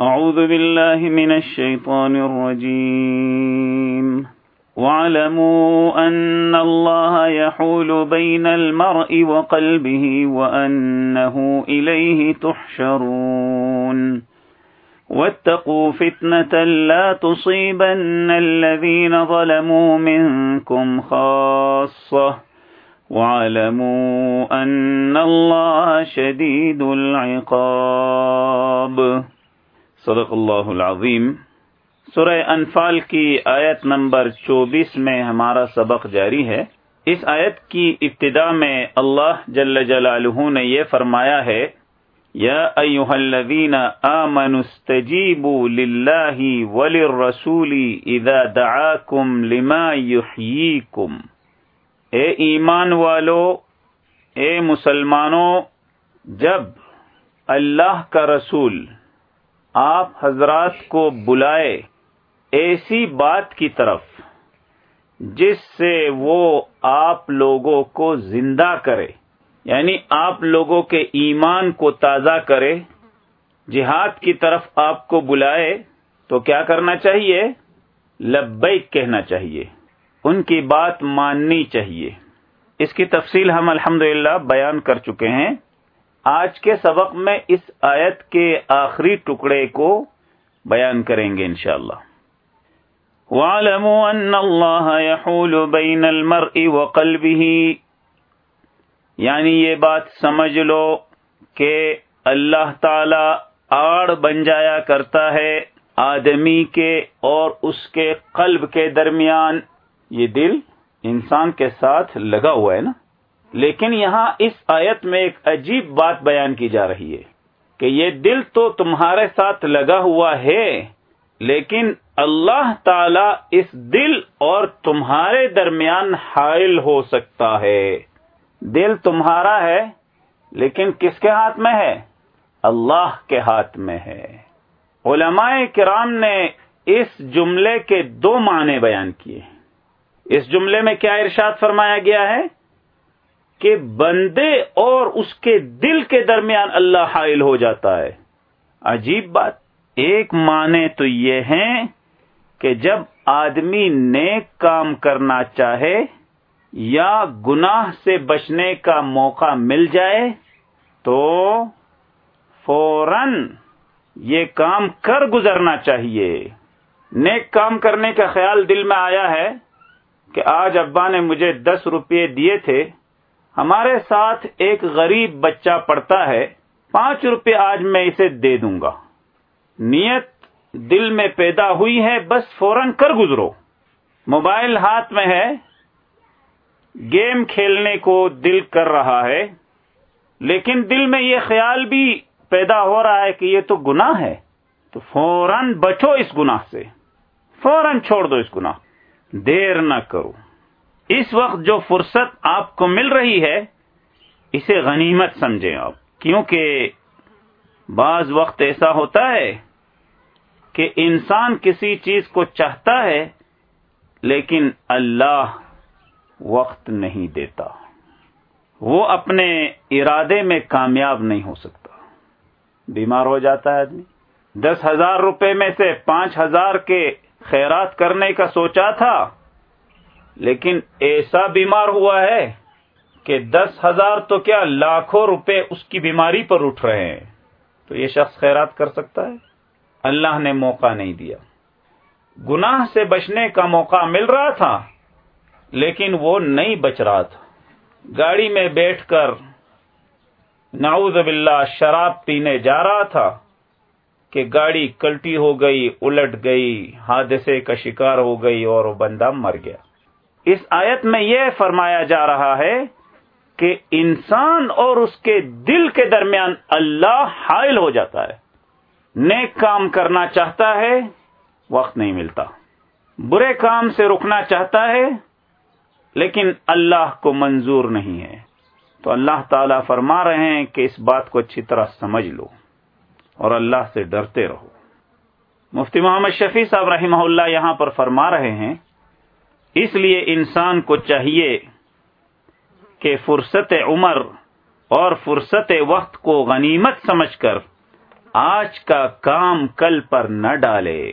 أعوذ بالله من الشيطان الرجيم. واعلموا أن الله يحول بين المرء وقلبه وأنه إليه تحشرون. واتقوا فتنة لا تصيبن الذين ظلموا منكم خاصة. واعلموا أن الله شديد العقاب. صدق اللہ العظیم۔ سورہ انفال کی آیت نمبر چوبیس میں ہمارا سبق جاری ہے۔ اس آیت کی ابتدا میں اللہ جل جلالہ نے یہ فرمایا ہے، یا ایوہ الذین آمنوا استجیبوا للہ وللرسول اذا دعاکم لما یحییکم۔ اے ایمان والو، اے مسلمانوں جب اللہ کا رسول آپ حضرات کو بلائے ایسی بات کی طرف جس سے وہ آپ لوگوں کو زندہ کرے یعنی آپ لوگوں کے ایمان کو تازہ کرے، جہاد کی طرف آپ کو بلائے تو کیا کرنا چاہیے؟ لبیک کہنا چاہیے، ان کی بات ماننی چاہیے۔ اس کی تفصیل ہم الحمد بیان کر چکے ہیں۔ آج کے سبق میں اس آیت کے آخری ٹکڑے کو بیان کریں گے انشاءاللہ۔ وَعَلَمُوا أَنَّ اللَّهَ يَحُولُ بَيْنَ الْمَرْءِ وَقَلْبِهِ یعنی یہ بات سمجھ لو کہ اللہ تعالی آڑ بن جایا کرتا ہے آدمی کے اور اس کے قلب کے درمیان۔ یہ دل انسان کے ساتھ لگا ہوا ہے نا۔ لیکن یہاں اس آیت میں ایک عجیب بات بیان کی جا رہی ہے کہ یہ دل تو تمہارے ساتھ لگا ہوا ہے، لیکن اللہ تعالی اس دل اور تمہارے درمیان حائل ہو سکتا ہے۔ دل تمہارا ہے، لیکن کس کے ہاتھ میں ہے؟ اللہ کے ہاتھ میں ہے۔ علماء کرام نے اس جملے کے دو معنی بیان کیے۔ اس جملے میں کیا ارشاد فرمایا گیا ہے؟ کہ بندے اور اس کے دل کے درمیان اللہ حائل ہو جاتا ہے۔ عجیب بات۔ ایک معنی تو یہ ہے کہ جب آدمی نیک کام کرنا چاہے یا گناہ سے بچنے کا موقع مل جائے تو فوراً یہ کام کر گزرنا چاہیے۔ نیک کام کرنے کا خیال دل میں آیا ہے کہ آج ابا نے مجھے دس روپے دیے تھے۔ ہمارے ساتھ ایک غریب بچہ پڑھتا ہے، پانچ روپے آج میں اسے دے دوں گا۔ نیت دل میں پیدا ہوئی ہے، بس فوراً کر گزرو۔ موبائل ہاتھ میں ہے، گیم کھیلنے کو دل کر رہا ہے، لیکن دل میں یہ خیال بھی پیدا ہو رہا ہے کہ یہ تو گناہ ہے۔ تو فوراً بچو اس گناہ سے۔ فوراً چھوڑ دو اس گناہ۔ دیر نہ کرو۔ اس وقت جو فرصت آپ کو مل رہی ہے، اسے غنیمت سمجھیں آپ۔ کیونکہ بعض وقت ایسا ہوتا ہے کہ انسان کسی چیز کو چاہتا ہے، لیکن اللہ وقت نہیں دیتا۔ وہ اپنے ارادے میں کامیاب نہیں ہو سکتا۔ بیمار ہو جاتا ہے آدمی۔ دس ہزار روپے میں سے پانچ ہزار کے خیرات کرنے کا سوچا تھا لیکن ایسا بیمار ہوا ہے کہ دس ہزار تو کیا لاکھوں روپے اس کی بیماری پر اٹھ رہے ہیں۔ تو یہ شخص خیرات کر سکتا ہے؟ اللہ نے موقع نہیں دیا۔ گناہ سے بچنے کا موقع مل رہا تھا، لیکن وہ نہیں بچ رہا تھا۔ گاڑی میں بیٹھ کر نعوذ باللہ شراب پینے جا رہا تھا کہ گاڑی کلٹی ہو گئی، الٹ گئی، حادثے کا شکار ہو گئی اور وہ بندہ مر گیا۔ اس آیت میں یہ فرمایا جا رہا ہے کہ انسان اور اس کے دل کے درمیان اللہ حائل ہو جاتا ہے۔ نیک کام کرنا چاہتا ہے، وقت نہیں ملتا۔ برے کام سے رکنا چاہتا ہے، لیکن اللہ کو منظور نہیں ہے۔ تو اللہ تعالی فرما رہے ہیں کہ اس بات کو اچھی طرح سمجھ لو اور اللہ سے ڈرتے رہو۔ مفتی محمد شفیع صاحب رحمہ اللہ یہاں پر فرما رہے ہیں اس لیے انسان کو چاہیے کہ فرصت عمر اور فرصت وقت کو غنیمت سمجھ کر آج کا کام کل پر نہ ڈالے۔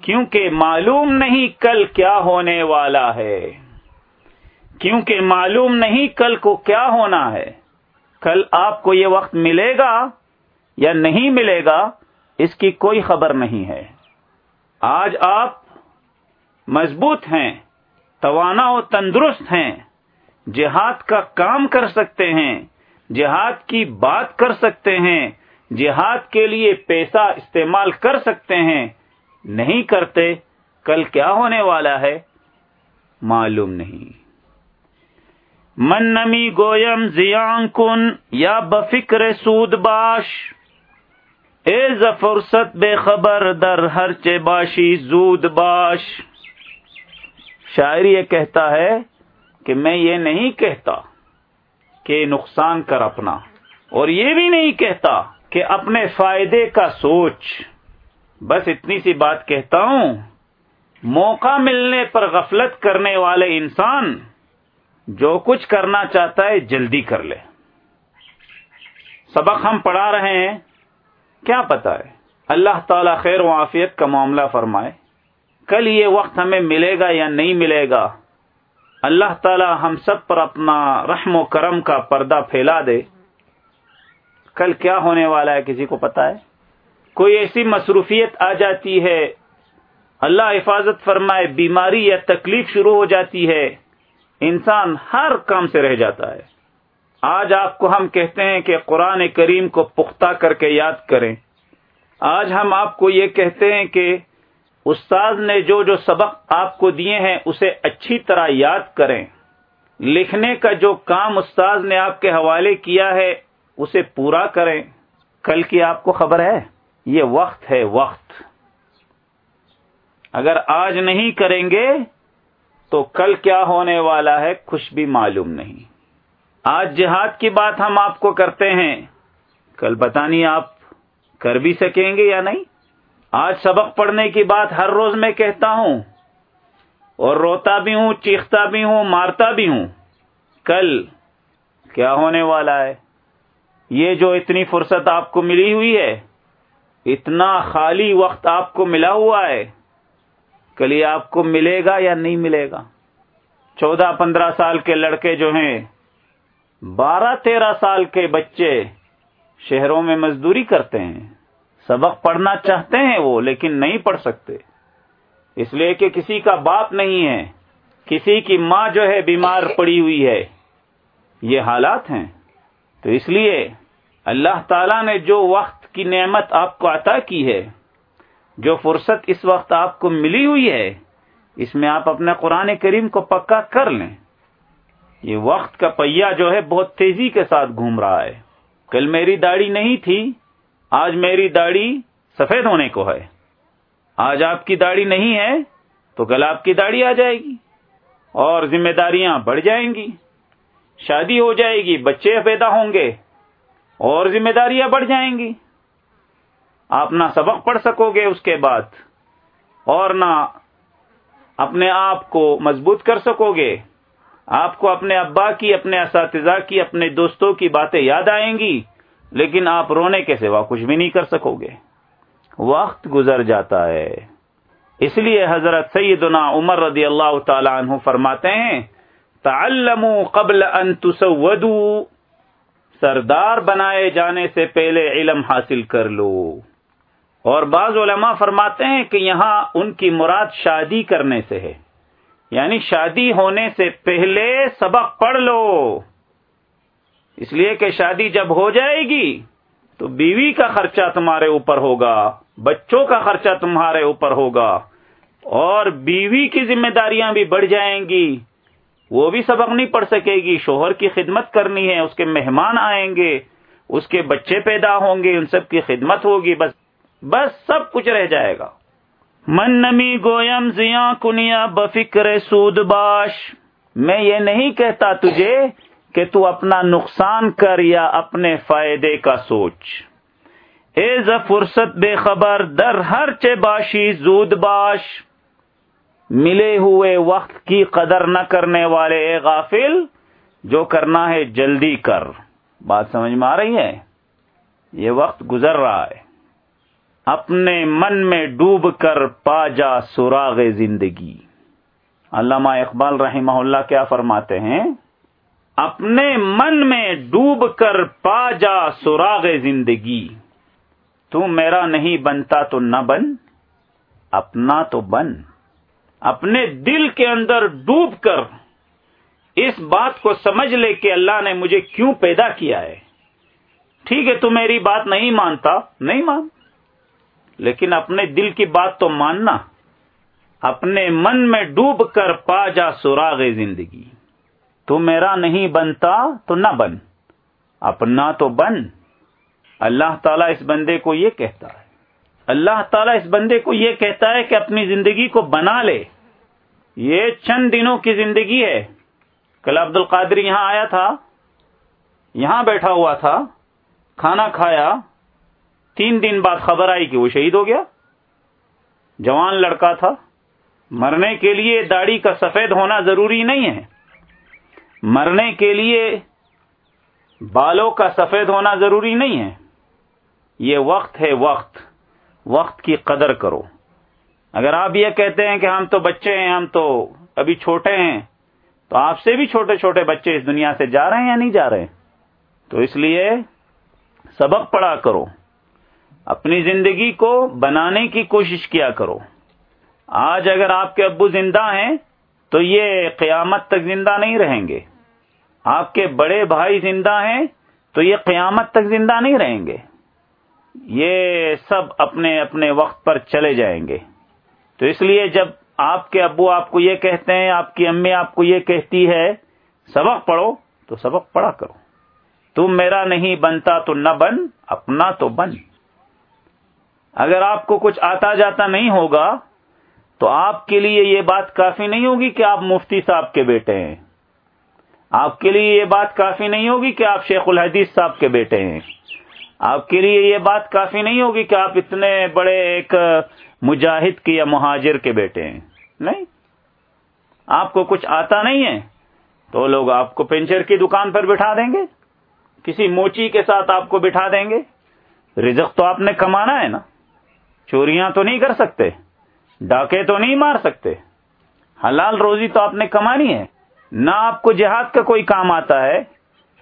کیونکہ معلوم نہیں کل کیا ہونے والا ہے۔ کیونکہ معلوم نہیں کل کو کیا ہونا ہے۔ کل آپ کو یہ وقت ملے گا یا نہیں ملے گا، اس کی کوئی خبر نہیں ہے۔ آج آپ مضبوط ہیں، توانا و تندرست ہیں، جہاد کا کام کر سکتے ہیں، جہاد کی بات کر سکتے ہیں، جہاد کے لیے پیسہ استعمال کر سکتے ہیں۔ نہیں کرتے، کل کیا ہونے والا ہے؟ معلوم نہیں۔ من نمی گویم زیان کن یا بفکر سود باش۔ اے فرصت بے خبر، در ہر چے باشی زود باش۔ شاعری یہ کہتا ہے کہ میں یہ نہیں کہتا کہ نقصان کر اپنا، اور یہ بھی نہیں کہتا کہ اپنے فائدے کا سوچ۔ بس اتنی سی بات کہتا ہوں، موقع ملنے پر غفلت کرنے والے انسان جو کچھ کرنا چاہتا ہے جلدی کر لے۔ سبق ہم پڑھا رہے ہیں، کیا پتا ہے؟ اللہ تعالی خیر و عافیت کا معاملہ فرمائے۔ کل یہ وقت ہمیں ملے گا یا نہیں ملے گا؟ اللہ تعالی ہم سب پر اپنا رحم و کرم کا پردہ پھیلا دے۔ کل کیا ہونے والا ہے کسی کو پتا ہے؟ کوئی ایسی مصروفیت آ جاتی ہے، اللہ حفاظت فرمائے، بیماری یا تکلیف شروع ہو جاتی ہے، انسان ہر کام سے رہ جاتا ہے۔ آج آپ کو ہم کہتے ہیں کہ قرآن کریم کو پختہ کر کے یاد کریں۔ آج ہم آپ کو یہ کہتے ہیں کہ استاد نے جو جو سبق آپ کو دیے ہیں اسے اچھی طرح یاد کریں۔ لکھنے کا جو کام استاد نے آپ کے حوالے کیا ہے، اسے پورا کریں۔ کل کی آپ کو خبر ہے، یہ وقت ہے وقت۔ اگر آج نہیں کریں گے، تو کل کیا ہونے والا ہے کچھ بھی معلوم نہیں۔ آج جہاد کی بات ہم آپ کو کرتے ہیں۔ کل پتا نہیں آپ کر بھی سکیں گے یا نہیں؟ آج سبق پڑھنے کی بات ہر روز میں کہتا ہوں۔ اور روتا بھی ہوں، چیختا بھی ہوں، مارتا بھی ہوں۔ کل کیا ہونے والا ہے؟ یہ جو اتنی فرصت آپ کو ملی ہوئی ہے، اتنا خالی وقت آپ کو ملا ہوا ہے، کل یہ آپ کو ملے گا یا نہیں ملے گا؟ چودہ پندرہ سال کے لڑکے جو ہیں، بارہ تیرہ سال کے بچے شہروں میں مزدوری کرتے ہیں۔ سبق پڑھنا چاہتے ہیں وہ، لیکن نہیں پڑھ سکتے۔ اس لیے کہ کسی کا باپ نہیں ہے، کسی کی ماں جو ہے بیمار پڑی ہوئی ہے، یہ حالات ہیں۔ تو اس لیے اللہ تعالی نے جو وقت کی نعمت آپ کو عطا کی ہے، جو فرصت اس وقت آپ کو ملی ہوئی ہے، اس میں آپ اپنے قرآن کریم کو پکا کر لیں۔ یہ وقت کا پہیا جو ہے بہت تیزی کے ساتھ گھوم رہا ہے۔ کل میری داڑھی نہیں تھی آج میری داڑھی سفید ہونے کو ہے۔ آج آپ کی داڑھی نہیں ہے تو کل آپ کی داڑھی آ جائے گی اور ذمہ داریاں بڑھ جائیں گی۔ شادی ہو جائے گی، بچے پیدا ہوں گے اور ذمہ داریاں بڑھ جائیں گی۔ آپ نہ سبق پڑھ سکو گے اس کے بعد اور نہ اپنے آپ کو مضبوط کر سکو گے۔ آپ کو اپنے ابا کی، اپنے اساتذہ کی، اپنے دوستوں کی باتیں یاد آئیں گی۔ لیکن آپ رونے کے سوا کچھ بھی نہیں کر سکو گے۔ وقت گزر جاتا ہے۔ اس لیے حضرت سیدنا عمر رضی اللہ تعالی عنہ فرماتے ہیں، تعلموا قبل ان تسودوا، سردار بنائے جانے سے پہلے علم حاصل کر لو۔ اور بعض علماء فرماتے ہیں کہ یہاں ان کی مراد شادی کرنے سے ہے۔ یعنی شادی ہونے سے پہلے سبق پڑھ لو۔ اس لیے کہ شادی جب ہو جائے گی تو بیوی کا خرچہ تمہارے اوپر ہوگا، بچوں کا خرچہ تمہارے اوپر ہوگا، اور بیوی کی ذمہ داریاں بھی بڑھ جائیں گی۔ وہ بھی سبق نہیں پڑھ سکے گی، شوہر کی خدمت کرنی ہے، اس کے مہمان آئیں گے، اس کے بچے پیدا ہوں گے، ان سب کی خدمت ہوگی، بس بس سب کچھ رہ جائے گا۔ من نمی گویم زیاں کنیا بفکر سود باش۔ میں یہ نہیں کہتا تجھے کہ تو اپنا نقصان کر یا اپنے فائدے کا سوچ۔ اے ز فرصت بے خبر، در ہر چے باشی زود باش۔ ملے ہوئے وقت کی قدر نہ کرنے والے اے غافل، جو کرنا ہے جلدی کر۔ بات سمجھ میں آ رہی ہے؟ یہ وقت گزر رہا ہے۔ اپنے من میں ڈوب کر پا جا سراغ زندگی۔ علامہ اقبال رحمہ اللہ کیا فرماتے ہیں؟ اپنے من میں ڈوب کر پا جا سراغ زندگی۔ تو میرا نہیں بنتا تو نہ بن، اپنا تو بن۔ اپنے دل کے اندر ڈوب کر اس بات کو سمجھ لے کہ اللہ نے مجھے کیوں پیدا کیا ہے۔ ٹھیک ہے، تو میری بات نہیں مانتا، نہیں مان۔ لیکن اپنے دل کی بات تو ماننا۔ اپنے من میں ڈوب کر پا جا سراغ زندگی۔ تو میرا نہیں بنتا تو نہ بن۔ اپنا تو بن۔ اللہ تعالیٰ اس بندے کو یہ کہتا ہے۔ اللہ تعالیٰ اس بندے کو یہ کہتا ہے کہ اپنی زندگی کو بنا لے۔ یہ چند دنوں کی زندگی ہے۔ کل عبد القادر یہاں آیا تھا۔ یہاں بیٹھا ہوا تھا۔ کھانا کھایا۔ تین دن بعد خبر آئی کہ وہ شہید ہو گیا۔ جوان لڑکا تھا۔ مرنے کے لیے داڑھی کا سفید ہونا ضروری نہیں ہے۔ مرنے کے لیے بالوں کا سفید ہونا ضروری نہیں ہے۔ یہ وقت ہے وقت۔ وقت کی قدر کرو۔ اگر آپ یہ کہتے ہیں کہ ہم تو بچے ہیں، ہم تو ابھی چھوٹے ہیں، تو آپ سے بھی چھوٹے چھوٹے بچے اس دنیا سے جا رہے ہیں یا نہیں جا رہے؟ تو اس لیے سبق پڑھا کرو۔ اپنی زندگی کو بنانے کی کوشش کیا کرو۔ آج اگر آپ کے ابو زندہ ہیں تو یہ قیامت تک زندہ نہیں رہیں گے۔ آپ کے بڑے بھائی زندہ ہیں تو یہ قیامت تک زندہ نہیں رہیں گے۔ یہ سب اپنے اپنے وقت پر چلے جائیں گے۔ تو اس لیے جب آپ کے ابو آپ کو یہ کہتے ہیں، آپ کی امی آپ کو یہ کہتی ہے، سبق پڑھو تو سبق پڑھا کرو۔ تم میرا نہیں بنتا تو نہ بن، اپنا تو بن۔ اگر آپ کو کچھ آتا جاتا نہیں ہوگا تو آپ کے لیے یہ بات کافی نہیں ہوگی کہ آپ مفتی صاحب کے بیٹے ہیں۔ آپ کے لیے یہ بات کافی نہیں ہوگی کہ آپ شیخ الحدیث صاحب کے بیٹے ہیں۔ آپ کے لیے یہ بات کافی نہیں ہوگی کہ آپ اتنے بڑے ایک مجاہد کے یا مہاجر کے بیٹے ہیں۔ نہیں۔ آپ کو کچھ آتا نہیں ہے تو لوگ آپ کو پینچر کی دکان پر بٹھا دیں گے۔ کسی موچی کے ساتھ آپ کو بٹھا دیں گے۔ رزق تو آپ نے کمانا ہے نا۔ چوریاں تو نہیں کر سکتے۔ ڈاکے تو نہیں مار سکتے۔ حلال روزی تو آپ نے کمانی ہے۔ نہ آپ کو جہاد کا کوئی کام آتا ہے،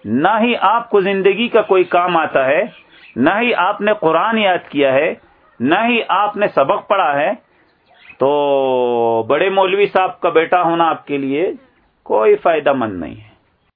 نہ ہی آپ کو زندگی کا کوئی کام آتا ہے، نہ ہی آپ نے قرآن یاد کیا ہے، نہ ہی آپ نے سبق پڑھا ہے۔ تو بڑے مولوی صاحب کا بیٹا ہونا آپ کے لیے کوئی فائدہ مند نہیں ہے۔